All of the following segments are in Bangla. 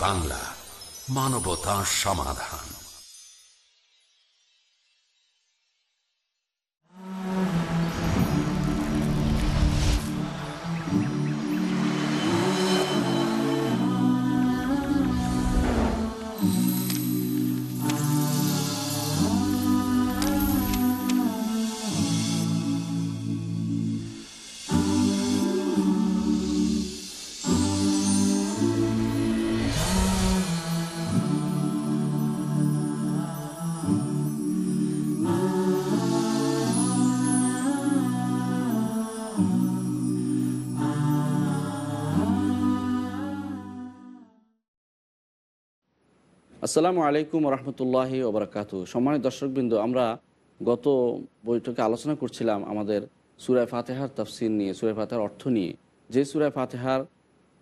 বাংলা মানবতা সমাধান। আসসালামু আলাইকুম রহমতুল্লাহি ওবরাকাতু। সম্মানিত দর্শকবৃন্দ, আমরা গত বৈঠকে আলোচনা করছিলাম আমাদের সুরায় ফাতেহার তফসিল নিয়ে সুরায় ফাতেহার অর্থ নিয়ে। যে সুরায় ফাতেহার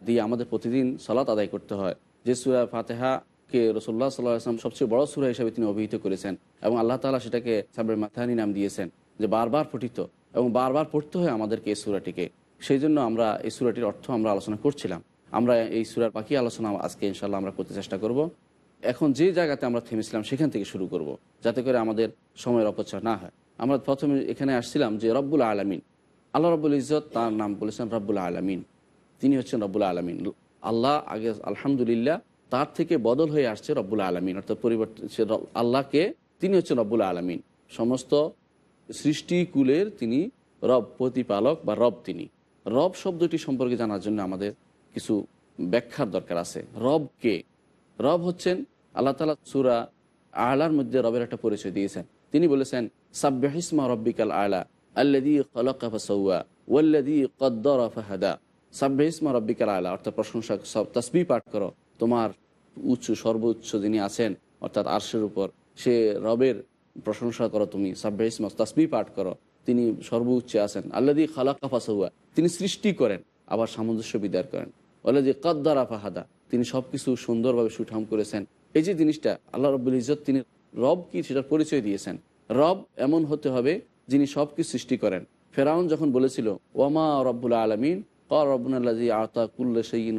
দিয়ে আমাদের প্রতিদিন সলাত আদায় করতে হয়, যে সুরায় ফাতেহাকে রসোল্লা সাল্লাহ আসলাম সবচেয়ে বড় সুরা হিসাবে তিনি অভিহিত করেছেন এবং আল্লাহ তালা সেটাকে সাবের মাথানি নাম দিয়েছেন যে বারবার পঠিত এবং বারবার পড়তে হয় আমাদেরকে এই সুরাটিকে। সেই জন্য আমরা এই সুরাটির অর্থ আমরা আলোচনা করছিলাম। আমরা এই সুরার বাকি আলোচনা আজকে ইনশাল্লাহ আমরা করতে চেষ্টা করব। এখন যে জায়গাতে আমরা থেমেছিলাম, সেখান থেকে শুরু করব। যাতে করে আমাদের সময়ের অপচয় না হয়। আমরা প্রথমে এখানে আসছিলাম যে রব্বুল আলমিন। আল্লাহ রব্বুল ইজত তার নাম বলেছেন রব্বুল আলমিন। তিনি হচ্ছেন রব্বুল আলমিন। আল্লাহ আগে আলহামদুলিল্লাহ তার থেকে বদল হয়ে আসছে রব্বুল আলমিন। অর্থাৎ পরিবর্তন আল্লাহকে তিনি হচ্ছেন রব্বুল আলমিন। সমস্ত সৃষ্টিকুলের তিনি রব, প্রতিপালক বা রব তিনি। রব শব্দটি সম্পর্কে জানার জন্য আমাদের কিছু ব্যাখ্যার দরকার আছে। রবকে রব হচ্ছেন আল্লাহ তালা সুরা আলার মধ্যে রবের একটা পরিচয় দিয়েছেন। তিনি বলেছেন সাব্বাহিসমা রব্বিকাল আলা আল্লাদি কলকাফা ওয়াল্লাদি কদ্দর ফাহাদা। সাব্বাহিসমা রব্বিকাল আলা, অর্থাৎ প্রশংসা, সব তসবি পাঠ করো। তোমার উচ্চ, সর্বোচ্চ যিনি আছেন, অর্থাৎ আর্শের উপর, সে রবের প্রশংসা করো তুমি সাব্বাহিসমা তসবি পাঠ করো। তিনি সর্বোচ্চে আছেন। আল্লাদি খালাকাফা সৌয়া তিনি সৃষ্টি করেন, আবার সামঞ্জস্য বিদার করেন। আল্লাদি কদ্দারা ফাহাদা তিনি সব কিছু সুন্দরভাবে সুঠাম করেছেন। এই যে জিনিসটা, আল্লাহ রব্বুল ইজত তিনি রব কি সেটার পরিচয় দিয়েছেন। রব এমন হতে হবে যিনি সব কিছু সৃষ্টি করেন। ফেরাউন যখন বলেছিল ওমা রব্বুল আলমিন? ক রব্বুল্লাহ আতা কুল্লা সঈন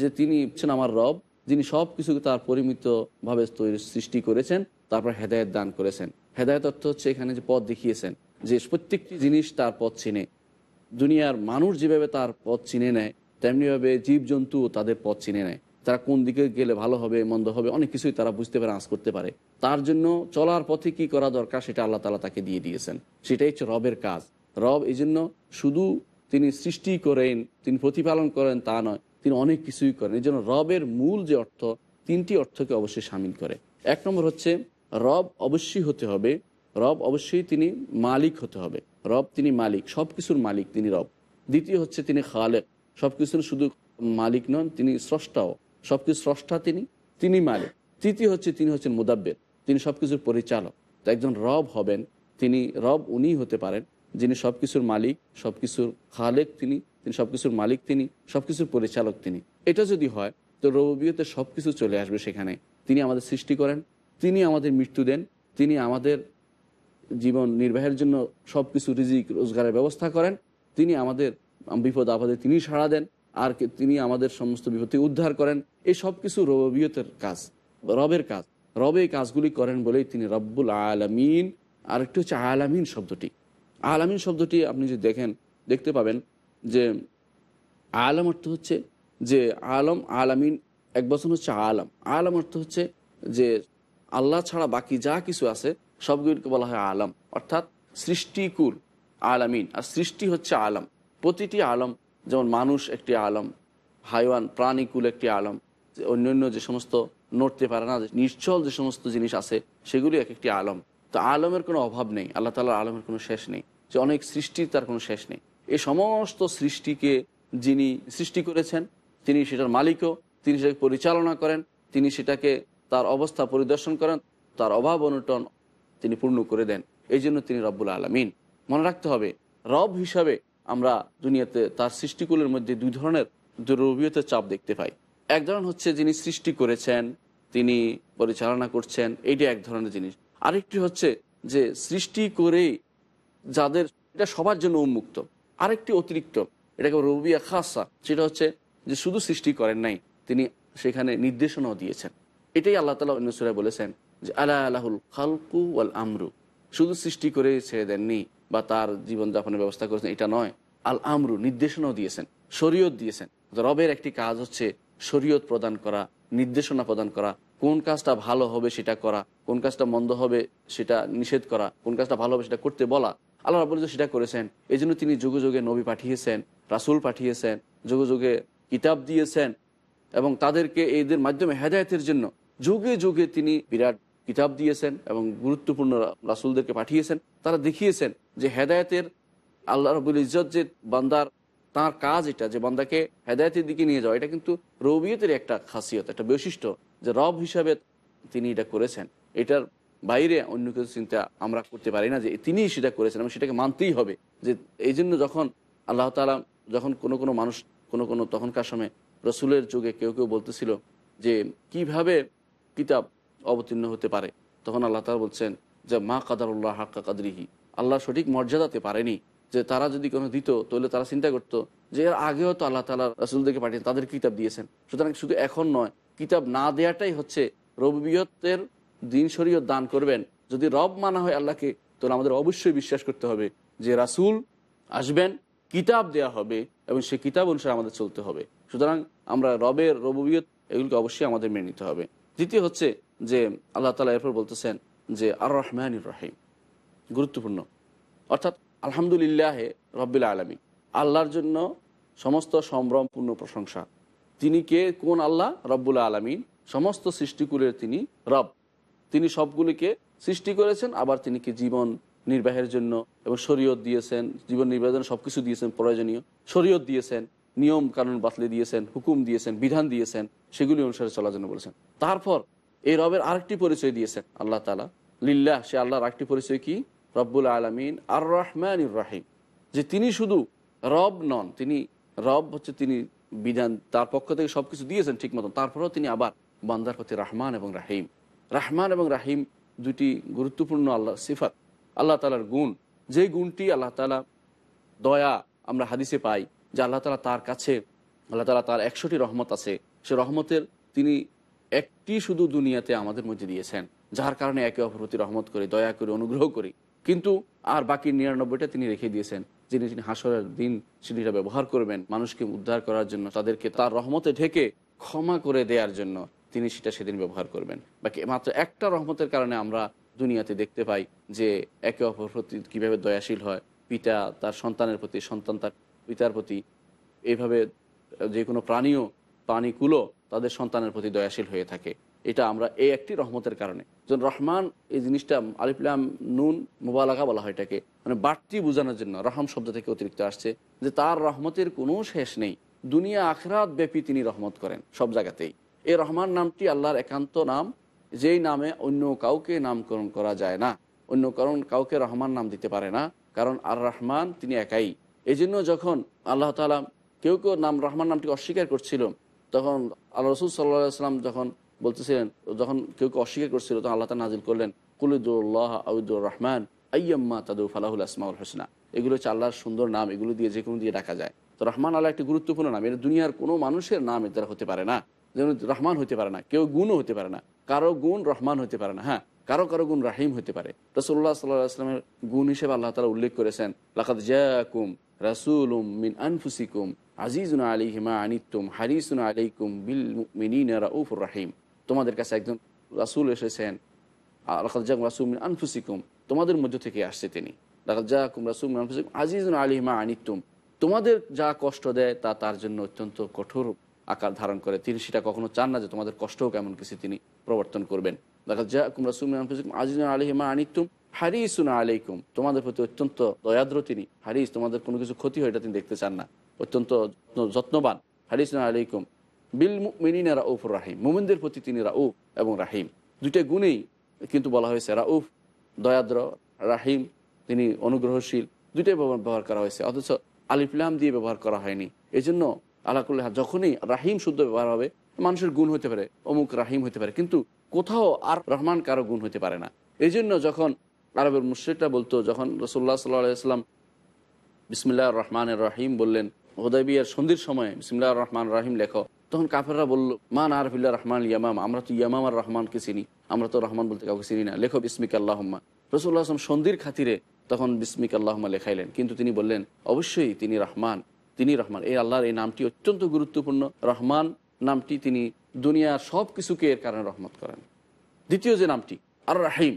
যে তিনি হচ্ছেন আমার রব, যিনি সব কিছুকে তার পরিমিতভাবে সৃষ্টি করেছেন, তারপর হেদায়ত দান করেছেন। হেদায়ত অর্থ হচ্ছে এখানে যে পথ দেখিয়েছেন, যে প্রত্যেকটি জিনিস তার পথ চিনে। দুনিয়ার মানুষ যেভাবে তার পথ চিনে নেয় তেমনিভাবে জীবজন্তু তাদের পথ চিনে নেয়। তারা কোন দিকে গেলে ভালো হবে, মন্দ হবে, অনেক কিছুই তারা বুঝতে পারে, আঁচ করতে পারে। তার জন্য চলার পথে কি করা দরকার সেটা আল্লাহ তালা তাকে দিয়ে দিয়েছেন। সেটাই হচ্ছে রবের কাজ। রব এই জন্য শুধু তিনি সৃষ্টি করেন, তিনি প্রতিপালন করেন তা নয়, তিনি অনেক কিছুই করেন। এই জন্য রবের মূল যে অর্থ, তিনটি অর্থকে অবশ্যই সামিল করে। এক নম্বর হচ্ছে রব অবশ্যই হতে হবে, রব অবশ্যই তিনি মালিক হতে হবে। রব তিনি মালিক সব কিছুর মালিক তিনি রব। দ্বিতীয় হচ্ছে তিনি খালেক। সব কিছুর শুধু মালিক নন, তিনি স্রষ্টাও। সব কিছু স্রষ্টা তিনি তিনি মালিক। তৃতীয় হচ্ছে তিনি হচ্ছেন মুদাব্বের। তিনি সব কিছুর পরিচালক। তো একজন রব হবেন, তিনি রব উনি হতে পারেন, যিনি সব কিছুর মালিক সব কিছুর খালেক তিনি তিনি সব কিছুর মালিক তিনি সব কিছুর পরিচালক তিনি। এটা যদি হয়, তো রবিয়তে সব কিছু চলে আসবে সেখানে। তিনি আমাদের সৃষ্টি করেন, তিনি আমাদের মৃত্যু দেন, তিনি আমাদের জীবন নির্বাহের জন্য সব কিছু রিজিক, রোজগারের ব্যবস্থা করেন, তিনি আমাদের বিপদ আপদে তিনি সাড়া দেন, আর তিনি আমাদের সমস্ত বিপদ উদ্ধার করেন। এই সব কিছু রবিয়তের কাজ, রবের কাজ। রবে কাজগুলি করেন বলেই তিনি রব্বুল আলমিন, আরেকটি হচ্ছে আলামিন শব্দটি। আলামিন শব্দটি আপনি যদি দেখেন, দেখতে পাবেন যে আলম অর্থ হচ্ছে যে আলম, আলামিন এক বছর হচ্ছে আলম। আলম অর্থ হচ্ছে যে আল্লাহ ছাড়া বাকি যা কিছু আছে, সবগুলিকে বলা হয় আলম। অর্থাৎ সৃষ্টিকুল আলামিন, আর সৃষ্টি হচ্ছে আলম। প্রতিটি আলম, যেমন মানুষ একটি আলম, হাইওয়ান, প্রাণীকুল একটি আলম অন্যান্য যে সমস্ত নড়তে পারে না নিশ্চল যে সমস্ত জিনিস আছে, সেগুলি এক একটি আলম। তো আলমের কোনো অভাব নেই, আল্লাহ তালার আলমের কোনো শেষ নেই, যে অনেক সৃষ্টির তার কোনো শেষ নেই। এই সমস্ত সৃষ্টিকে যিনি সৃষ্টি করেছেন, তিনি সেটার মালিকও, তিনি সেটাকে পরিচালনা করেন, তিনি সেটাকে তার অবস্থা পরিদর্শন করেন, তার অভাব অনুটন তিনি পূর্ণ করে দেন। এই জন্য তিনি রব্বুল আলমিন। মনে রাখতে হবে, রব হিসাবে আমরা দুনিয়াতে তার সৃষ্টিকুলের মধ্যে দুই ধরনের রবিয়তের চাপ দেখতে পাই। এক ধরনের হচ্ছে যিনি সৃষ্টি করেছেন, তিনি পরিচালনা করছেন এইটা এক ধরনের জিনিস। আরেকটি হচ্ছে যে সৃষ্টি করেই যাদের, এটা সবার জন্য উন্মুক্ত। আরেকটি অতিরিক্ত, এটাকে রবিয়া খাসা, সেটা হচ্ছে যে শুধু সৃষ্টি করেন নাই, তিনি সেখানে নির্দেশনাও দিয়েছেন। এটাই আল্লাহ তালা অনুসরায় বলেছেন যে আল্লাহ আল্লাহুল খালকু ওয়াল আমরু শুধু সৃষ্টি করে ছেড়ে দেননি বা তার জীবনযাপনের ব্যবস্থা করেছেন, এটা নয়। আল আমরু নির্দেশনাও দিয়েছেন, শরীয়ত দিয়েছেন। রবের একটি কাজ হচ্ছে শরীয়ত প্রদান করা, নির্দেশনা প্রদান করা, কোন কাজটা ভালো হবে সেটা করা, কোন কাজটা মন্দ হবে সেটা নিষেধ করা, কোন কাজটা ভালো হবে সেটা করতে বলা। আল্লাহ রাবুল সেটা করেছেন এই জন্য তিনি যুগে যুগে নবী পাঠিয়েছেন, রাসুল পাঠিয়েছেন, যুগে যুগে কিতাব দিয়েছেন এবং তাদেরকে এদের মাধ্যমে হেদায়তের জন্য যুগে যুগে তিনি বিরাট কিতাব দিয়েছেন এবং গুরুত্বপূর্ণ রাসুলদেরকে পাঠিয়েছেন। তারা দেখিয়েছেন যে হেদায়তের আল্লাহ রবুল ইজত যে বান্দার, তার কাজ এটা, যে বান্দাকে হেদায়তের দিকে নিয়ে যাওয়া, এটা কিন্তু রবিয়তের একটা খাসিয়ত, একটা বৈশিষ্ট্য যে রব হিসাবে তিনি এটা করেছেন। এটার বাইরে অন্য কিছু চিন্তা আমরা করতে পারি না যে তিনিই সেটা করেছেন এবং সেটাকে মানতেই হবে যে এই জন্য যখন আল্লাহ তালা যখন কোনো কোনো মানুষ, কোনো কোনো তখনকার সময় রসুলের যুগে কেউ কেউ বলতেছিল যে কীভাবে কিতাব অবতীর্ণ হতে পারে। তখন আল্লাহ তালা বলছেন যে, মা কাদারুল্লাহ হাক্কা কাদরিহি। আল্লাহ সঠিক মর্যাদাতে পারেনি যে, তারা যদি কোনো দিত, তাহলে তারা চিন্তা করতো যে, এর আগেও তো আল্লাহ তালা রসুলদেরকে পাঠিয়ে তাদের কিতাব দিয়েছেন। সুতরাং শুধু এখন নয়, কিতাব না দেওয়াটাই হচ্ছে রবিয়তের দিন শরীয়ত দান করবেন। যদি রব মানা হয় আল্লাহকে, তাহলে আমাদের অবশ্যই বিশ্বাস করতে হবে যে, রাসুল আসবেন, কিতাব দেয়া হবে এবং সেই কিতাব অনুসারে আমাদের চলতে হবে। সুতরাং আমরা রবের রবিয়ত এগুলোকে অবশ্যই আমাদের মেনে নিতে হবে। দ্বিতীয় হচ্ছে যে আল্লাহ তালা এরপর বলতেছেন যে আর রহমান রহিম গুরুত্বপূর্ণ। অর্থাৎ আলহামদুলিল্লাহ রব্বিল আলমী আল্লাহর জন্য সমস্ত সম্ভ্রমপূর্ণ প্রশংসা। তিনি কে? কোন আল্লাহ? রব্বুল আলমিন। সমস্ত সৃষ্টিকুলের তিনি রব। তিনি সবগুলিকে সৃষ্টি করেছেন, আবার তিনি কি? জীবন নির্বাহের জন্য এবং শরীয়ত দিয়েছেন, জীবন নির্বাহের জন্য সব কিছু দিয়েছেন, প্রয়োজনীয়। শরীয়ত দিয়েছেন নিয়ম কানুন বাতলে দিয়েছেন, হুকুম দিয়েছেন, বিধান দিয়েছেন, সেগুলি অনুসারে চলার জন্য বলেছেন। তারপর এই রবের আরেকটি পরিচয় দিয়েছেন আল্লাহ তালা লিল্লাহ, সে আল্লাহর আরেকটি পরিচয় কি? রব্বুল আলমিন আর রহমান রাহিম। যে তিনি শুধু রব নন, তিনি রব হচ্ছে তিনি বিধান, তার পক্ষ থেকে সব কিছু দিয়েছেন ঠিক মতন। তারপরেও তিনি আবার বান্দার প্রতি রাহমান এবং রাহিম। রাহমান এবং রাহিম দুটি গুরুত্বপূর্ণ আল্লাহ সিফাত, আল্লাহ তালার গুণ। যে গুণটি আল্লাহ তালা দয়া আমরা হাদিসে পাই যে আল্লাহ তালা তার কাছে, আল্লাহ তালা তার একশোটি রহমত আছে। সে রহমতের তিনি একটি শুধু দুনিয়াতে আমাদের মধ্যে দিয়েছেন, যার কারণে একে অপর প্রতি রহমত করে, দয়া করে, অনুগ্রহ করি। কিন্তু আর বাকি নিরানব্বইটা তিনি রেখে দিয়েছেন, যিনি তিনি হাসরের দিন সেটা ব্যবহার করবেন, মানুষকে উদ্ধার করার জন্য, তাদেরকে তার রহমতে ঢেকে ক্ষমা করে দেওয়ার জন্য তিনি সেটা সেদিন ব্যবহার করবেন। বাকি মাত্র একটা রহমতের কারণে আমরা দুনিয়াতে দেখতে পাই যে একে অপর প্রতি কীভাবে দয়াশীল হয়। পিতা তার সন্তানের প্রতি, সন্তান তার পিতার প্রতি এইভাবে যে কোনো প্রাণীও প্রাণীকুলো তাদের সন্তানের প্রতি দয়াশীল হয়ে থাকে। এটা আমরা এই একটি রহমতের কারণে। যেন রহমান এই জিনিসটা আলিফলাম নুন মোবালাকা বলা হয় এটাকে মানে বাড়তি বোঝানোর জন্য, রহম শব্দ থেকে অতিরিক্ত আসছে, যে তার রহমতের কোনো শেষ নেই। দুনিয়া আখরাত ব্যাপী তিনি রহমত করেন সব জায়গাতেই। এই রহমান নামটি আল্লাহর একান্ত নাম, যেই নামে অন্য কাউকে নামকরণ করা যায় না। অন্য কারণ কাউকে রহমান নাম দিতে পারে না, কারণ আর রহমান তিনি একাই। এই যখন আল্লাহ তালা কেউ কেউ নাম, রহমান নামটি অস্বীকার করছিল তখন আল্লাহ রসুল সাল্লাহ সাল্লাম যখন বলতেছিলেন, যখন কেউ অস্বীকার করছিল, তখন আল্লাহ নাজিল করলেন কুলিদুল্লাহ আউদুর রহমান আইয়াম্মা তাদু ফালাহুল আসমাউল হোসনা। এগুলো হচ্ছে আল্লাহর সুন্দর নাম, এগুলো দিয়ে যে কোনো দিয়ে ডাকা যায়। তো রহমান আল্লাহ একটি গুরুত্বপূর্ণ নাম এটা দুনিয়ার কোনো মানুষের নাম এর হতে পারে না। যেমন রহমান হতে পারে না, কেউ গুণও হতে পারে না। কারও গুণ রহমান হতে পারে না হ্যাঁ কারও কারও গুণ রাহিম হতে পারে। রসুল্লাহ সাল্লাহ আসলামের গুণ হিসেবে আল্লাহ তালা উল্লেখ করেছেন লাকাত জাকুম রাসুলুম মিন আনফুসিকুম আজিজুন আলিহিমা আনিতুম হারিসুন আলাইকুম বিল মিনিন রাউফুর রাহিম। তোমাদের কাছে একজন রাসুল এসেছেন জাকুম রাসুল মিন আনফুসিকুম, তোমাদের মধ্য থেকে আসছে তিনি। লাকাত জাকুম রাসুল মিন আনফুসিকুম আজিজুন আলিহিমা আনিতুম তোমাদের যা কষ্ট দেয় তা তার জন্য অত্যন্ত কঠোর আকার ধারণ করে। তিনি সেটা কখনো চান না যে তোমাদের কষ্ট হোক এমন কিছু তিনি প্রবর্তন করবেন। দেখা যা কুমরা সুমিন আজিজ আলহিমা আনিতুম হারিসুন আলাইকুম, তোমাদের প্রতি অত্যন্ত দয়াদ্র তিনি। হারিস, তোমাদের কোনো কিছু ক্ষতি হয় এটা তিনি দেখতে চান না। অত্যন্ত যত্নবান। হারিসুন আলাইকুম, বিল মিনিনা রাউফুর রাহিম। মোমিনদের প্রতি তিনি রাউফ এবং রাহিম। দুইটা গুণেই কিন্তু বলা হয়েছে রাউফ, দয়াদ্র, রাহিম, তিনি অনুগ্রহশীল। দুইটাই ব্যবহার করা হয়েছে। অথচ আলিফলাম দিয়ে ব্যবহার করা হয়নি। এই জন্য আলাকুল্লাহ যখনই রাহিম শুদ্ধ ব্যবহার হবে, মানুষের গুণ হতে পারে, অমুক রাহিম হতে পারে। কিন্তু কোথাও আর রহমান কারও গুণ হতে পারে না। এই জন্য যখন আরবের মুশ্রিকটা বলতো, যখন রসুল্লাহ সাল্লাম বিসমিল্লা রহমান রাহিম বললেন, হোদাইবিয়ার সন্ধির সময় বিসমিল্লা রহমান রাহিম লেখো। তখন কাফেররা বলল মান আরফিল্লা রহমান ইয়ামাম, আমরা তো ইয়ামাম আর রহমানকে চিনি, আমরা তো রহমান বলতে কাউকে চিনি না, লেখো বিসমিক আল্লাহম্মা। রসুল্লাহ আসলাম সন্ধির খাতিরে তখন বিসমিক আল্লাহম্মা লেখাইলেন, কিন্তু তিনি বললেন, অবশ্যই তিনি রহমান তিনি রহমান, এই আল্লাহর এই নামটি অত্যন্ত গুরুত্বপূর্ণ, রহমান নামটি তিনি দুনিয়ার সব কিছুকে এর কারণে রহমত করেন। দ্বিতীয় যে নামটি আর রাহিম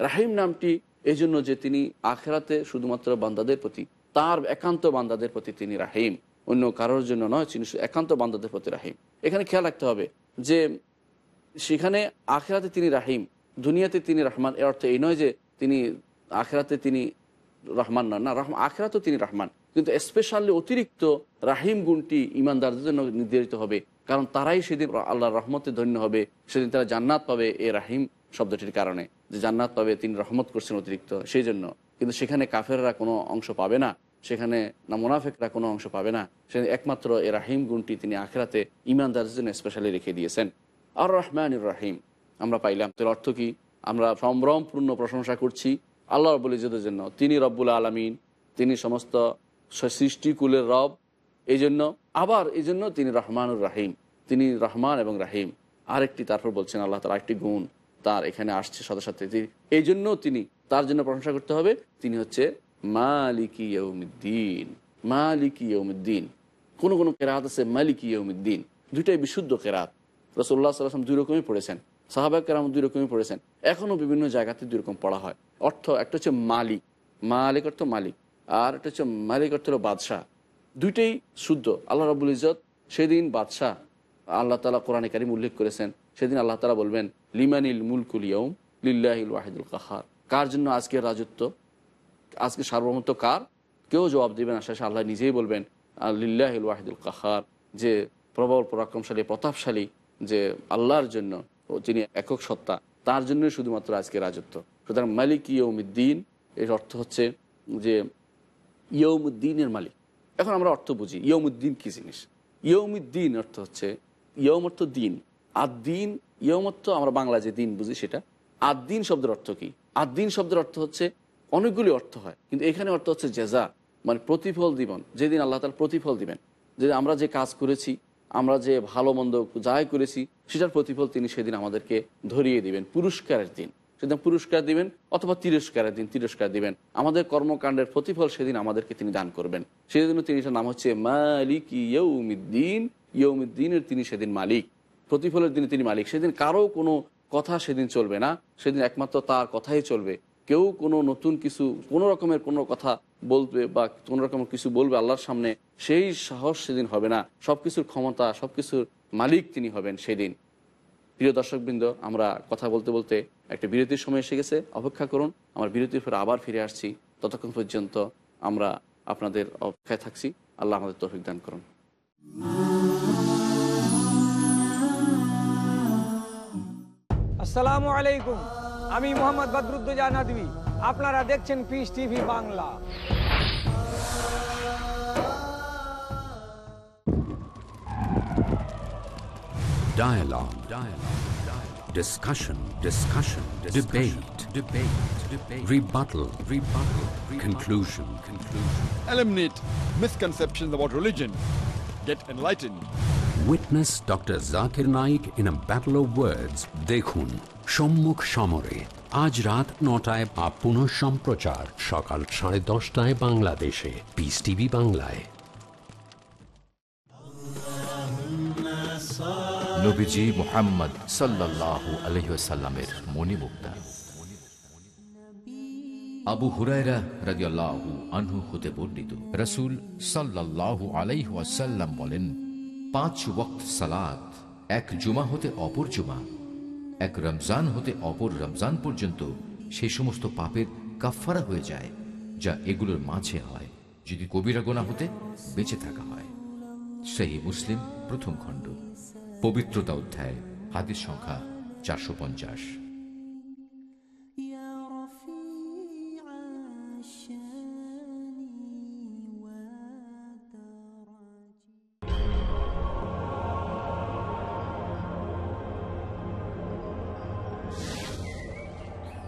রাহিম নামটি এই জন্য যে তিনি আখেরাতে শুধুমাত্র বান্দাদের প্রতি, তার একান্ত বান্দাদের প্রতি তিনি রাহিম। অন্য কারোর জন্য নয়, তিনি একান্ত বান্দাদের প্রতি রাহিম। এখানে খেয়াল রাখতে হবে যে সেখানে আখেরাতে তিনি রাহিম, দুনিয়াতে তিনি রহমান। এর অর্থ এই নয় যে তিনি আখেরাতে তিনি রহমান নন। না রহমান আখেরাতেও তিনি রহমান। কিন্তু স্পেশালি অতিরিক্ত রাহিম গুণটি ইমানদারদের জন্য নির্ধারিত হবে, কারণ তারাই সেদিন আল্লাহর রহমতে ধন্য হবে। সেদিন তারা জান্নাত পাবে এ রাহিম শব্দটির কারণে। যে জান্নাত পাবে, তিনি রহমত করছেন অতিরিক্ত, সেই জন্য। কিন্তু সেখানে কাফেররা কোনো অংশ পাবে না, সেখানে না মোনাফেকরা কোনো অংশ পাবে না। সেখানে একমাত্র এ রাহিম গুণটি তিনি আখেরাতে ইমানদারদের জন্য স্পেশালি রেখে দিয়েছেন। আর রহমান রাহিম, আমরা পাইলাম। তোর অর্থ কি? আমরা সম্ভ্রমপূর্ণ প্রশংসা করছি আল্লাহ রব্বুল ইজতের জন্য। তিনি রব্বুল আলমিন, তিনি সমস্ত সৃষ্টিকুলের রব। এই জন্য আবার এই জন্য তিনি রহমানুর রাহিম। তিনি রহমান এবং রাহিম। আরেকটি তারপর বলছেন আল্লাহ তার একটি গুণ। তার এখানে আসছে সাথে সাথে এই জন্য তিনি, তার জন্য প্রশংসা করতে হবে। তিনি হচ্ছে মালিকি ইয়ৌমিদ্দিন মালিকি ইয়ৌমিদ্দিন কোনো কোনো কেরাত আছে মালিকি ইয়ৌমিদ্দিন দুইটাই বিশুদ্ধ কেরাত। রসল্লাহ সাল্লাম দুই রকমই পড়েছেন। সাহাবাক কেরাম দুই রকমই পড়েছেন। এখনও বিভিন্ন জায়গাতে দুই রকম পড়া হয়। অর্থ, একটা হচ্ছে মালিক। মালিক অর্থ মালিক। আর একটা হচ্ছে মালিক অর্থ হলো বাদশাহ। দুইটাই শুদ্ধ। আল্লাহ রাবুল ইজত সেদিন বাদশাহ আল্লাহ তালা কোরআনে কারিম উল্লেখ করেছেন সেদিন আল্লাহ তালা বলবেন, লিমানিল মুলকুল ইয়ম লিল্লাহিল ওয়াহিদুল কাহার। কার জন্য আজকের রাজত্ব? আজকে সার্বভৌমত্ব কার? কেউ জবাব দেবেন না। শেষে আল্লাহ নিজেই বলবেন লিল্লাহিল ওয়াহিদুল কাহার। যে প্রবল, পরাক্রমশালী, প্রতাপশালী, যে আল্লাহর জন্য যিনি একক সত্তা, তার জন্যই শুধুমাত্র আজকে রাজত্ব। সুতরাং মালিক ইয়ৌমুদ্দিন এর অর্থ হচ্ছে যে ইয়ৌমুদ্দিনের মালিক। এখন আমরা অর্থ বুঝি। ইয়ৌমুদ্দিন কী জিনিস? ইয়ৌমুদ্দিন অর্থ হচ্ছে ইয়ম অর্থ দিন। আদিন ইয়ম অর্থ আমরা বাংলা যে দিন বুঝি সেটা আদিন শব্দের অর্থ কি? আদিন শব্দের অর্থ হচ্ছে অনেকগুলি অর্থ হয়, কিন্তু এখানে অর্থ হচ্ছে জেজা মানে প্রতিফল দিবন। যেদিন আল্লাহ তার প্রতিফল দিবেন, যে আমরা যে কাজ করেছি, আমরা যে ভালো, মন্দ যাই করেছি, সেটার প্রতিফল তিনি সেদিন আমাদেরকে ধরিয়ে দিবেন, পুরস্কারের দিন। সেদিন পুরস্কার দিবেন অথবা তিরস্কারের দিন, তিরস্কার দিবেন। আমাদের কর্মকাণ্ডের প্রতিফল সেদিন আমাদেরকে তিনি দান করবেন। সেদিন তিনি নাম হচ্ছে মালিক ইয়ৌমিদ্দিন ইয়ৌমিদ্দিনের তিনি সেদিন মালিক। প্রতিফলের দিনে তিনি মালিক। সেদিন কারও কোনো কথা সেদিন চলবে না। সেদিন একমাত্র তার কথাই চলবে। কেউ কোনো নতুন কিছু, কোনো রকমের কোনো কথা বলবে বা কোনো রকমের কিছু বলবে আল্লাহর সামনে, সেই সাহস সেদিন হবে না। সব কিছুর ক্ষমতা সব কিছুর মালিক তিনি হবেন সেদিন। প্রিয় দর্শকবৃন্দ, আমরা কথা বলতে বলতে একটা বিরতির সময় এসে গেছে। অপেক্ষা করুন, আমার বিরতির পরে আবার ফিরে আসছি। ততক্ষণ পর্যন্ত আমরা আপনাদের অপেক্ষায় থাকছি। আল্লাহ আমাদের তৌফিক দান করুন। আসসালামু আলাইকুম আমি মোহাম্মদ বদরুদ্দোজা নদী আপনারা দেখছেন Peace TV Bangla Dialogue. Dialogue. Dialogue. Discussion. Discussion. Discussion. Debate. Debate. Debate. Rebuttal. Rebuttal. Conclusion. Conclusion. Eliminate misconceptions about religion. Get enlightened. Witness doctor Zakir Naik in a battle of words. দেখুন সম্মুখ সমরে আজ রাত নটায় বা পুনঃ সম্প্রচার সকাল সাড়ে দশটায় বাংলাদেশে পিস টিভি বাংলায় নবীজি মোহাম্মদ সাল্লাল্লাহু আবু রাসূল সাল্লাল্লাহু বলেন পাঁচ ওক্ত সালাত, এক জুমা হতে অপর জুমা, এক রমজান হতে অপর রমজান পর্যন্ত সেই সমস্ত পাপের কাফফারা হয়ে যায়, যা এগুলোর মাঝে হয়, যদি কবিরা গোনা হতে বেঁচে থাকা হয়। সেই মুসলিম প্রথম খণ্ড, পবিত্রতা অধ্যায় হাতের সংখ্যা চারশো পঞ্চাশ।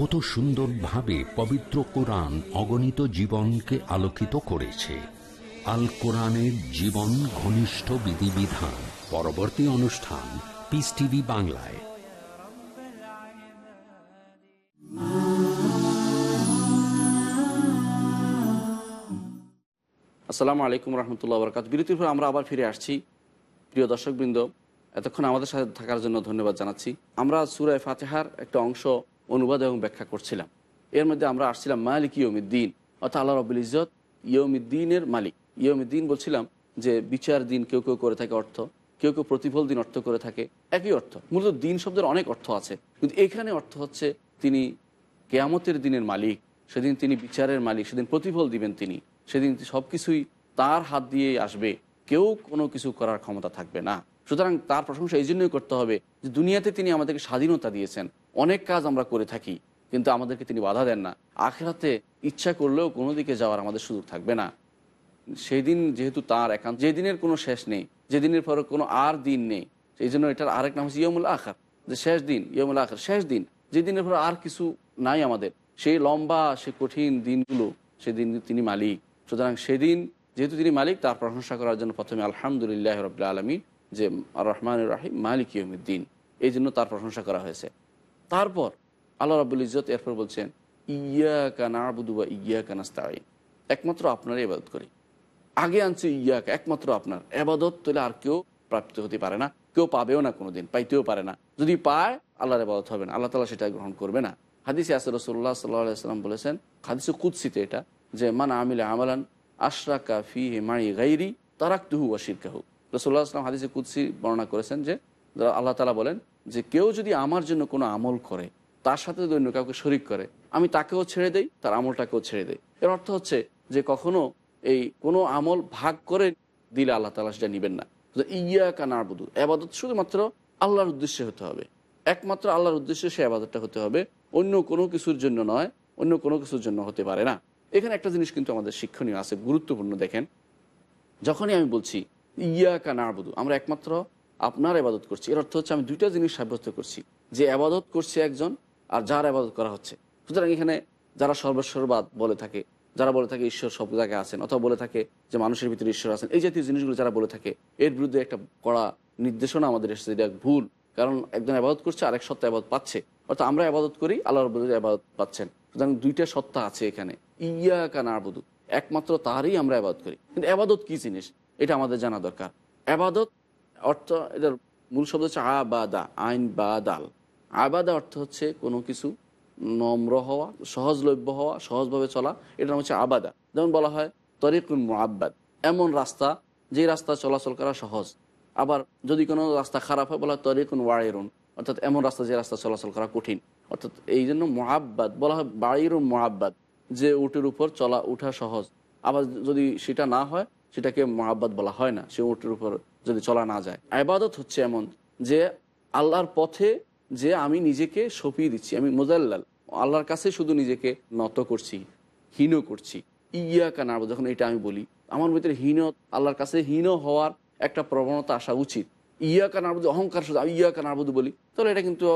কত সুন্দরভাবে পবিত্র কোরআন অগণিত জীবনকে আলোকিত করেছে। আল কোরআনের জীবন ঘনিষ্ঠ বিধিবিধান। পরবর্তী অনুষ্ঠান পিস টিভি বাংলায়। আসসালামু আলাইকুম রহমতুল্লাহ বরকাত বিরতির পর আমরা আবার ফিরে আসছি। প্রিয় দর্শকবৃন্দ, এতক্ষণ আমাদের সাথে থাকার জন্য ধন্যবাদ জানাচ্ছি। আমরা সুরায় ফাতেহার একটা অংশ অনুবাদ এবং ব্যাখ্যা করছিলাম। এর মধ্যে আমরা আসছিলাম মালিক ইয়মিদ্দিন অর্থাৎ আল্লাহ রবুল ইজত ইয়মিদ্দিনের মালিক। ইয়মিদ্দিন বলছিলাম যে বিচার দিন কেউ কেউ করে থাকে অর্থ, কেউ কেউ প্রতিফল দিন অর্থ করে থাকে একই অর্থ। মূলত দিন শব্দের অনেক অর্থ আছে, কিন্তু এখানে অর্থ হচ্ছে তিনি কেয়ামতের দিনের মালিক, সেদিন তিনি বিচারের মালিক, সেদিন প্রতিফল দিবেন তিনি, সেদিন সব কিছুই তার হাত দিয়েই আসবে, কেউ কোনো কিছু করার ক্ষমতা থাকবে না। সুতরাং তার প্রশংসা এই জন্যই করতে হবে যে দুনিয়াতে তিনি আমাদেরকে স্বাধীনতা দিয়েছেন অনেক কাজ আমরা করে থাকি, কিন্তু আমাদেরকে তিনি বাধা দেন না। আখেরাতে ইচ্ছা করলেও কোনো দিকে যাওয়ার আমাদের সুযোগ থাকবে না। সেই দিন যেহেতু তার একান্ত যে দিনের কোনো শেষ নেই, যে দিনের পরে কোনো আর দিন নেই, সেই জন্য এটার আরেক নাম হচ্ছে ইয়মুল আখার। যে শেষ দিন ইয়মুল আখার, শেষ দিন, যে দিনের পরে আর কিছু নাই আমাদের, সেই লম্বা, সে কঠিন দিনগুলো সেদিন তিনি মালিক। সুতরাং সেদিন যেহেতু তিনি মালিক, তার প্রশংসা করার জন্য প্রথমে আলহামদুলিল্লাহ রবিল্লা আলমী যে রহমান রাহিম, মালিক ইয়মুদ্দিন এই জন্য তার প্রশংসা করা হয়েছে। তারপর আল্লাহ রাবুল ইজত এরপর বলছেন ইয়া কানা আবুদু বা ইয়া কানাস্তাইন একমাত্র আপনারই ইবাদত করি। আগে আনছে ইয়াকে একমাত্র আপনার। এবাদত তোলে আর কেউ প্রাপ্ত হতে পারে না, কেউ পাবেও না কোনোদিন, পাইতেও পারে না। যদি পায়, আল্লাহর এবাদত হবে না, আল্লাহ তালা সেটা গ্রহণ করবে না। হাদিসে আসর রসুল্লাহ সাল্লাম বলেছেন, হাদিসে কুৎসিতে এটা, যে, মান আমিলে আমালান আশরাকা ফি মাই গাইরি তারাক তুহু ওয়াশির কাহু রসুল্লাহ আসলাম হাদিসে কুৎসি বর্ণনা করেছেন যে, আল্লাহ তালা বলেন যে কেউ যদি আমার জন্য কোনো আমল করে, তার সাথে যদি অন্য কাউকে শরিক করে, আমি তাকেও ছেড়ে দেই, তার আমলটাকেও ছেড়ে দেই। এর অর্থ হচ্ছে যে কখনো এই কোনো আমল ভাগ করে দিলে আল্লাহ তালা সেটা নেবেন না। ইয়া কানার বুধু আবাদত শুধুমাত্র আল্লাহর উদ্দেশ্যে হতে হবে। একমাত্র আল্লাহর উদ্দেশ্যে সে আবাদতটা হতে হবে, অন্য কোনো কিছুর জন্য নয়, অন্য কোনো কিছুর জন্য হতে পারে না। এখানে একটা জিনিস কিন্তু আমাদের শিক্ষণীয় আছে, গুরুত্বপূর্ণ দেখেন। যখনই আমি বলছি ইয়া কানার বুধু আমরা একমাত্র আপনার আবাদত করছি। এর অর্থ হচ্ছে আমি দুইটা জিনিস সাব্যস্ত করছি। যে আবাদত করছে একজন আর যার আবাদত করা হচ্ছে। সুতরাং এখানে যারা সর্বস্বরবাদ বলে থাকে, যারা বলে থাকে ঈশ্বর সব জায়গায় আছেন, অথবা বলে থাকে যে মানুষের ভিতরে ঈশ্বর আছেন, এই জাতীয় জিনিসগুলো যারা বলে থাকে, এর বিরুদ্ধে একটা কড়া নির্দেশনা আমাদের এসেছে, এটা ভুল। কারণ একজন আবাদত করছে, আরেক সত্তা আবাদ পাচ্ছে। অর্থাৎ আমরা আবাদত করি, আল্লাহ বিরুদ্ধে আবাদত পাচ্ছেন। সুতরাং দুইটা সত্তা আছে এখানে। ইয়া কানা আবুদু একমাত্র তারই আমরা আবাদত করি। কিন্তু আবাদত কি জিনিস? এটা আমাদের জানা দরকার। আবাদত অর্থ এটার মূল শব্দ হচ্ছে আবাদা, আইন বা দাল আবাদা অর্থ হচ্ছে কোনো কিছু নম্র হওয়া, সহজলভ্য হওয়া, সহজভাবে চলা। এটার নাম হচ্ছে আবাদা। যেমন বলা হয় তরিকুন আব্বাদ এমন রাস্তা যে রাস্তা চলাচল করা সহজ। আবার যদি কোনো রাস্তা খারাপ হয়, বলা হয় তরিকুন ওয়াইরুন। অর্থাৎ এমন রাস্তা যে রাস্তা চলাচল করা কঠিন। অর্থাৎ এই জন্য মহাব্বাদ বলা হয় বাড়িরুন মহাব্বাদ যে উটের উপর চলা উঠা সহজ। আবার যদি সেটা না হয়, সেটাকে মহাব্বাদ বলা হয় না। সে উটের উপর যদি চলা না যায়। আবাদত হচ্ছে এমন যে আল্লাহর পথে যে আমি নিজেকে সঁপিয়ে দিচ্ছি, আমি মোজাল্লাল আল্লাহর কাছে শুধু নিজেকে নত করছি, হীন করছি। ইয়া কানাব যখন এটা আমি বলি, আমার ভিতরে হীন, আল্লাহর কাছে হীন হওয়ার একটা প্রবণতা আসা উচিত। ইয়া কানাবুদ অহংকার শুধু আমি ইয়া কানাবুদ বলি, তাহলে এটা কিন্তু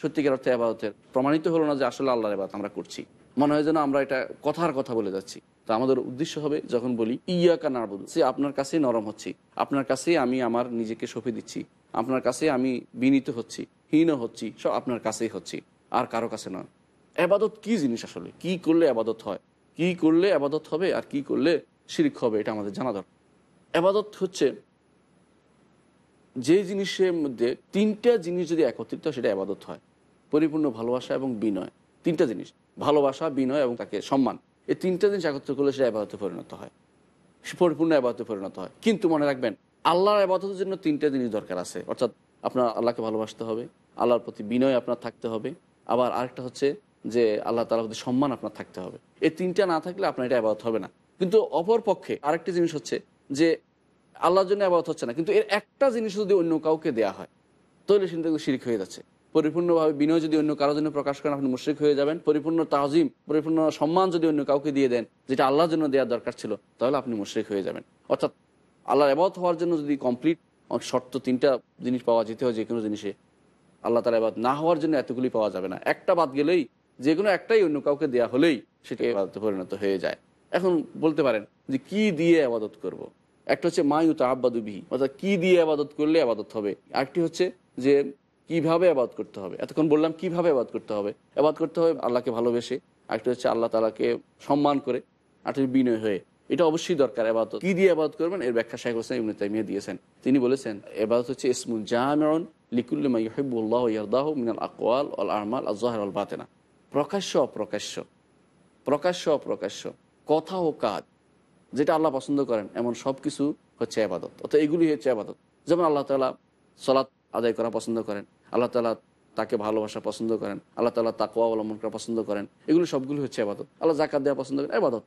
সত্যিকার অর্থে আবাদতের প্রমাণিত হলো না যে আসলে আল্লাহর আবাদ আমরা করছি। মনে হয় যেন আমরা এটা কথার কথা বলে যাচ্ছি। তো আমাদের উদ্দেশ্য হবে যখন বলি ইয়া কানাবুদ সে আপনার কাছে নরম হচ্ছি। আপনার কাছে আমি আমার নিজেকে সঁপে দিচ্ছি। আপনার কাছে আমি বিনীত হচ্ছি, হীন হচ্ছি, সব আপনার কাছেই হচ্ছি, আর কারও কাছে নয়। আবাদত কি জিনিস আসলে? কি করলে আবাদত হয়? কি করলে আবাদত হবে আর কি করলে শিরিক হবে, এটা আমাদের জানা দরকার। আবাদত হচ্ছে যে জিনিসের মধ্যে তিনটা জিনিস যদি একত্রিত হয়, সেটা আবাদত হয়। পরিপূর্ণ ভালোবাসা এবং বিনয়। তিনটা জিনিস। ভালোবাসা, বিনয় এবং তাকে সম্মান। এই তিনটা জিনিস একত্র করলে সেটা আবাদতে পরিণত হয়। পরিপূর্ণ আবাদতে পরিণত হয়। কিন্তু মনে রাখবেন, আল্লাহর আবাদতের জন্য তিনটা জিনিস দরকার আছে। অর্থাৎ আপনার আল্লাহকে ভালোবাসতে হবে, আল্লাহর প্রতি বিনয় আপনার থাকতে হবে। আবার আরেকটা হচ্ছে যে আল্লাহ তালার প্রতি সম্মান আপনার থাকতে হবে। এই তিনটা না থাকলে আপনার এটা আবাদত হবে না। কিন্তু অপর পক্ষে আরেকটি জিনিস হচ্ছে যে আল্লাহর জন্য আবাদত হচ্ছে না। কিন্তু এর একটা জিনিস যদি অন্য কাউকে দেয়া হয়, তাহলে সেটা শিরিক হয়ে যাচ্ছে। পরিপূর্ণভাবে বিনয় যদি অন্য কারোর জন্য প্রকাশ করেন, আপনি মুশ্রিক হয়ে যাবেন। পরিপূর্ণ তাজিম, পরিপূর্ণ সম্মান যদি অন্য কাউকে দিয়ে দেন, যেটা আল্লাহর জন্য দেওয়ার দরকার ছিল, তাহলে আপনি মুশ্রিক হয়ে যাবেন। অর্থাৎ আল্লাহর আবাদ হওয়ার জন্য যদি কমপ্লিট শর্ত তিনটা জিনিস পাওয়া যেতে হয় যে কোনো জিনিসে। আল্লাহ তালা আবাদ না হওয়ার জন্য এতগুলি পাওয়া যাবে না। একটা বাদ গেলেই যে কোনো একটাই অন্য কাউকে দেয়া হলেই সেটা আবাদতে পরিণত হয়ে যায়। এখন বলতে পারেন যে কি দিয়ে আবাদত করব। একটা হচ্ছে মায়ুতা আব্বাদুবিহি অর্থাৎ কি দিয়ে আবাদত করলে আবাদত হবে? আরেকটি হচ্ছে যে কীভাবে আবাদ করতে হবে? এতক্ষণ বললাম কীভাবে আবাদ করতে হবে? আবাদ করতে হবে আল্লাহকে ভালোবেসে, আরেকটা হচ্ছে আল্লাহ তালাকে সম্মান করে, আরেকটি বিনয় হয়ে। এটা অবশ্যই দরকার এবাদত কি দিয়ে আবাদ করবেন? এর ব্যাখ্যা শেখ হোসেন ইবনে তাইমিয়া দিয়েছেন। তিনি বলেছেন এবাদত হচ্ছে ইসমুল জামিউন লিকুল্লিমা ইহিবুল্লাহ ইয়ারদাহ মিনাল আকওয়াল আল আমাল আজহার আল বাতেনা। প্রকাশ্য অপ্রকাশ্য প্রকাশ্য অপ্রকাশ্য, কথা ও কাজ, যেটা আল্লাহ পছন্দ করেন, এমন সব কিছু হচ্ছে আবাদত। অর্থাৎ এগুলি হচ্ছে আবাদত। যেমন আল্লাহ তালা সলাৎ আদায় করা পছন্দ করেন আল্লাহ তালা তাকে ভালোবাসা পছন্দ করেন। আল্লাহ তালা তাকুয়া অবলম্বন করা পছন্দ করেন। এগুলো সবগুলো হচ্ছে আবাদত আল্লাহ জাকাত দেওয়া পছন্দ করেন। আবাদত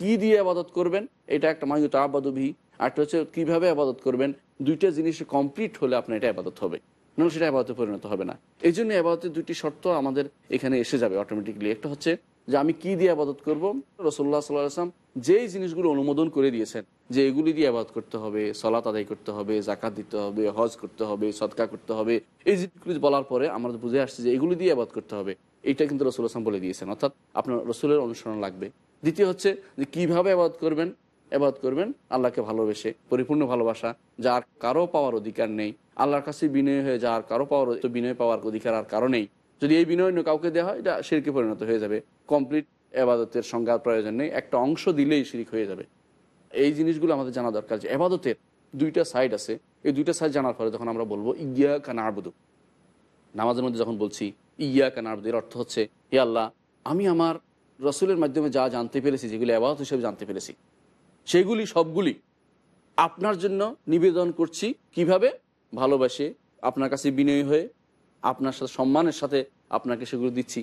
কী দিয়ে আবাদত করবেন? এটা একটা মায়ুত আবাদবি আরেকটা হচ্ছে কীভাবে আবাদত করবেন? দুইটা জিনিস কমপ্লিট হলে আপনার এটা আবাদত হবে। নাহলে সেটা আবাদতে পরিণত হবে না। এই জন্য আবাদতের দুইটি শর্ত আমাদের এখানে এসে যাবে অটোমেটিকলি একটা হচ্ছে যে আমি কি দিয়ে আবাদত করব? রসোল্লা সাল্লাম যেই জিনিসগুলো অনুমোদন করে দিয়েছেন যে এগুলি দিয়ে আবাদ করতে হবে সলাত আদায় করতে হবে জাকাত দিতে হবে, হজ করতে হবে সৎকা করতে হবে। এই জিনিসগুলি বলার পরে আমরা বুঝে আসছি যে এগুলি দিয়ে আবাদ করতে হবে। এটা কিন্তু রসুল আসলাম বলে দিয়েছেন। অর্থাৎ আপনার রসুলের অনুসরণ লাগবে। দ্বিতীয় হচ্ছে যে কীভাবে আবাদ করবেন? আবাদ করবেন আল্লাহকে ভালোবেসে, পরিপূর্ণ ভালোবাসা, যার কারও পাওয়ার অধিকার নেই। আল্লাহর কাছে বিনয় হয়ে যার কারও পাওয়ার বিনয় পাওয়ার অধিকার আর কারও নেই। যদি এই বিনয় কাউকে দেওয়া হয়, এটা শিরকে পরিণত হয়ে যাবে। কমপ্লিট এবাদতের সংজ্ঞার প্রয়োজন নেই। একটা অংশ দিলেই শিরিক হয়ে যাবে। এই জিনিসগুলো আমাদের জানা দরকার যে এবাদতের দুইটা সাইড আছে। এই দুইটা সাইড জানার পরে যখন আমরা বলব ইয়া কানা আবুদু নামাজের মধ্যে যখন বলছি ইয়া কানা এর অর্থ হচ্ছে, হে আল্লাহ, আমি আমার রসুলের মাধ্যমে যা জানতে পেরেছি, যেগুলি আবাদত হিসেবে জানতে পেরেছি, সেগুলি সবগুলি আপনার জন্য নিবেদন করছি। কীভাবে? ভালোবাসে, আপনার কাছে বিনয়ী হয়ে, আপনার সাথে সম্মানের সাথে আপনাকে সেগুলো দিচ্ছি।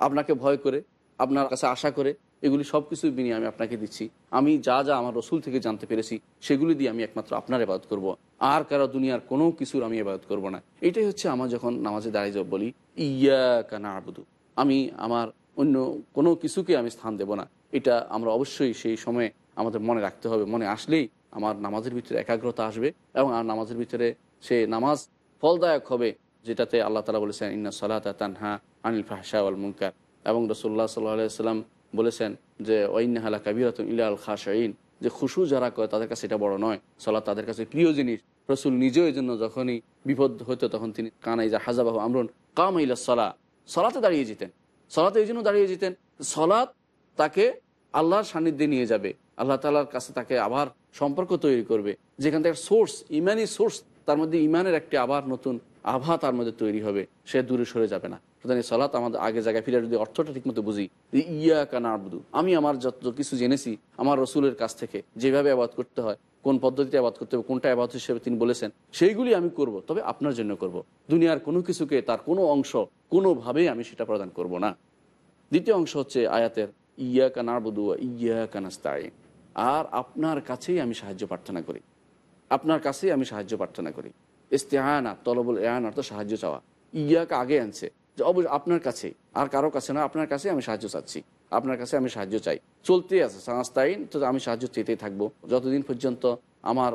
আপনাকে ভয় করে, আপনার কাছে আশা করে এগুলি সব কিছুই বিনিয়ে আমি আপনাকে দিচ্ছি। আমি যা যা আমার রসুল থেকে জানতে পেরেছি, সেগুলি দিয়ে আমি একমাত্র আপনার এবাদত করব। আর কারও দুনিয়ার কোনো কিছুর আমি এবাদত করব না। এটাই হচ্ছে আমার যখন নামাজে দাঁড়িয়ে যাব বলি ইয়া কানা আবুদু আমি আমার অন্য কোনো কিছুকে আমি স্থান দেব না। এটা আমরা অবশ্যই সেই সময়ে আমাদের মনে রাখতে হবে। মনে আসলেই আমার নামাজের ভিতরে একাগ্রতা আসবে এবং আর নামাজের ভিতরে সে নামাজ ফলদায়ক হবে, যেটাতে আল্লাহ তালা বলেছেন, ইন্না সালাতা তানহা আনিল ফাহসা আল মুনকার এবং রসুল্লাহ সাল্লাহ সাল্লাম বলেছেন যে ওইনাহালা কাবিরাত ইলা আল খাশাইন যে খুশু যারা করে তাদের কাছে এটা বড় নয়। সলা তাদের কাছে প্রিয় জিনিস। রসুল নিজেও এই জন্য যখনই বিপদ হতো তখন তিনি কানাই যা হাজাবাহু আমরুন কাম ইলা সলা সলাতে দাঁড়িয়ে যেতেন। সলাতে এই জন্য দাঁড়িয়ে যেতেন। সলাৎ তাকে আল্লাহর সান্নিধ্যে নিয়ে যাবে। আল্লাহ তালার কাছে তাকে আবার সম্পর্ক তৈরি করবে। যেখান থেকে সোর্স, ইমানি সোর্স, তার মধ্যে ইমানের একটি আবার নতুন আভা তার মধ্যে তৈরি হবে। সে দূরে সরে যাবে না। সুতরাং সালাত আমাদের আগে জায়গায় ফিরে যদি অর্থটা ঠিকমতো বুঝি ইয়া কানা আবদু আমি আমার যত কিছু জেনেছি আমার রসুলের কাছ থেকে, যেভাবে আবাদ করতে হয়, কোন পদ্ধতিতে আবাদ করতে হবে, কোনটা আবাদ হিসেবে তিনি বলেছেন, সেইগুলি আমি করব, তবে আপনার জন্য করব। দুনিয়ার কোনো কিছুকে তার কোনো অংশ কোনোভাবেই আমি সেটা প্রদান করব না। দ্বিতীয় অংশ হচ্ছে আয়াতের ইয়া কানা আবদু ইয়া কানাস্তাইন আর আপনার কাছেই আমি সাহায্য প্রার্থনা করি। আপনার কাছেই আমি সাহায্য প্রার্থনা করি। ইস্তেহানা তলবুল এহান অর্থ সাহায্য চাওয়া। ইয়াকে আগে আনছে। যে অবশ্যই আপনার কাছে আর কারও কাছে না, আপনার কাছে আমি সাহায্য চাচ্ছি। আপনার কাছে আমি সাহায্য চাই। চলতেই আছে সাংস্তাইন তো আমি সাহায্য চেতেই থাকব। যতদিন পর্যন্ত আমার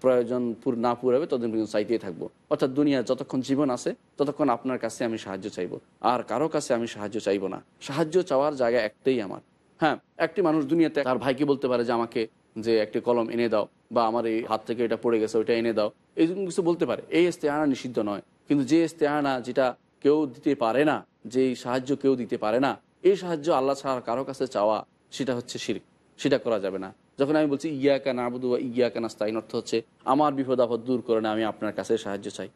প্রয়োজন পুর, না পুরাবে ততদিন পর্যন্ত চাইতেই থাকব। অর্থাৎ দুনিয়া যতক্ষণ জীবন আছে, ততক্ষণ আপনার কাছে আমি সাহায্য চাইব। আর কারও কাছে আমি সাহায্য চাইব না। সাহায্য চাওয়ার জায়গা একটাই আমার। হ্যাঁ একটি মানুষ দুনিয়াতে, তার ভাইকে বলতে পারে যে, আমাকে যে একটি কলম এনে দাও, বা আমার এই হাত থেকে এটা পড়ে গেছে, ওইটা এনে দাও। এই কিছু বলতে পারে। এই ইস্তেহানা নিষিদ্ধ নয়। কিন্তু যে ইস্তেহানা, যেটা কেউ দিতে পারে না যে সাহায্য কেউ দিতে পারে না, এই সাহায্য আল্লাহ ছাড়া কারও কাছে চাওয়া, সেটা হচ্ছে শির্ক, সেটা করা যাবে না। যখন আমি বলছি ইয়া কেন আবুদু বা ইয়া কেন স্তাইন অর্থ হচ্ছে, আমার বিপদ আপদ দূর করে না আমি আপনার কাছে সাহায্য চাই।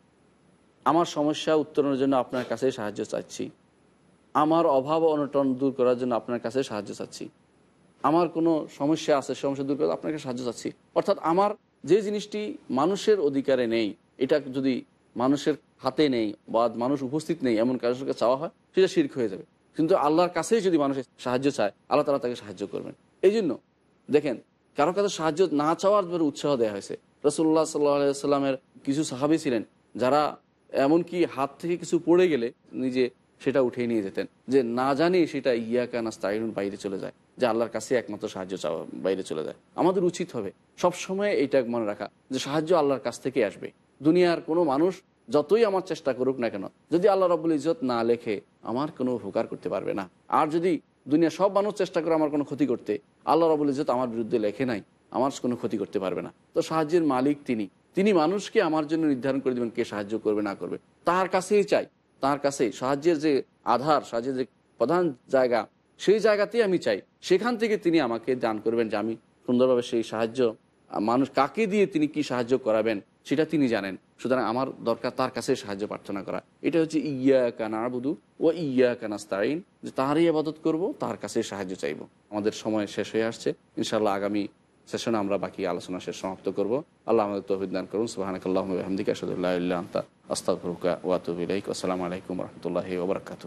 আমার সমস্যা উত্তরণের জন্য আপনার কাছে সাহায্য চাচ্ছি। আমার অভাব অনটন দূর করার জন্য আপনার কাছে সাহায্য চাচ্ছি। আমার কোনো সমস্যা আছে সমস্যা দূর করে আপনাকে সাহায্য চাচ্ছি। অর্থাৎ আমার যে জিনিসটি মানুষের অধিকারে নেই, এটা যদি মানুষের হাতে নেই বা মানুষ উপস্থিত নেই এমন কারোর চাওয়া হয়, সেটা শির্ক হয়ে যাবে। কিন্তু আল্লাহর কাছেই যদি মানুষের সাহায্য চায়, আল্লাহ তালা তাকে সাহায্য করবেন। এই জন্য দেখেন, কারও কাছে সাহায্য না চাওয়ার ব্যাপারে উৎসাহ দেওয়া হয়েছে। রসুল্লাহ সাল্লাহ সাল্লামের কিছু সাহাবি ছিলেন, যারা এমনকি হাত থেকে কিছু পড়ে গেলে নিজে সেটা উঠিয়ে নিয়ে যেতেন। যে না জানি সেটা ইয়াকা নাস্তাইনুন বাইরে চলে যায়, যে আল্লাহর কাছে একমাত্র সাহায্য চাওয়া বাইরে চলে যায়। আমাদের উচিত হবে সবসময় এইটা মনে রাখা যে সাহায্য আল্লাহর কাছ থেকে আসবে। দুনিয়ার কোনো মানুষ যতই আমার চেষ্টা করুক না কেন, যদি আল্লাহ রবুল ইজত না লেখে, আমার কোনো উপকার করতে পারবে না। আর যদি দুনিয়া সব মানুষ চেষ্টা করে আমার কোনো ক্ষতি করতে, আল্লাহ রবুল ইজত আমার বিরুদ্ধে লেখে নাই, আমার কোনো ক্ষতি করতে পারবে না। তো সাহায্যের মালিক তিনি। তিনি মানুষকে আমার জন্য নির্ধারণ করে দেবেন কে সাহায্য করবে, না করবে। তার কাছেই চাই তার কাছে সাহায্যের যে আধার, সাহায্যের যে প্রধান জায়গা, সেই জায়গাতেই আমি চাই। সেখান থেকে তিনি আমাকে দান করবেন যে আমি সুন্দরভাবে সেই সাহায্য মানুষ কাকে দিয়ে তিনি কি সাহায্য করাবেন, সেটা তিনি জানেন। সুতরাং আমার দরকার তার কাছে সাহায্য প্রার্থনা করা। এটা হচ্ছে ইয়া কানা বুধু ও ইয়া কানাস্তাইন যে তারই আবাদত করব, তার কাছে সাহায্য চাইব। আমাদের সময় শেষ হয়ে আসছে। ইনশাল্লাহ আগামী সেশনে আমরা বাকি আলোচনা শেষ সমাপ্ত করব। আল্লাহ আমাদের তৌহিদ দান করুন। সুবাহানকাল্লাহ হামদিকা সদুল্লাহ আন্তা আস্তাফরুকা ওয়াতুবিলাইক আসসালামু আলাইকুম রহমতুল্লাহ ওবরাকাতু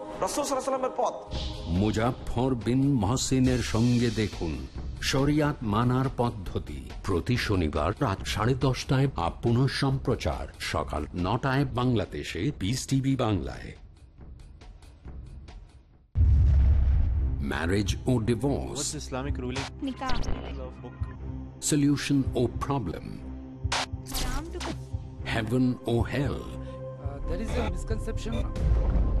রসুল পথ। মুজাফর বিন মহসিনের সঙ্গে দেখুন শরিয়াত মানার পদ্ধতি। প্রতি শনিবার রাত সাড়ে দশটায় আপন সম্প্রচার। সকাল নটায় বাংলাদেশে পিস টিভি বাংলায়। Marriage O divorce? Nikah. solution or problem? Islam heaven or hell? There is a misconception.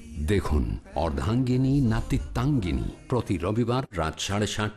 দেখুন অর্ধাঙ্গিনী নাতিত্বাঙ্গিনী প্রতি রবিবার রাত সাড়ে সাত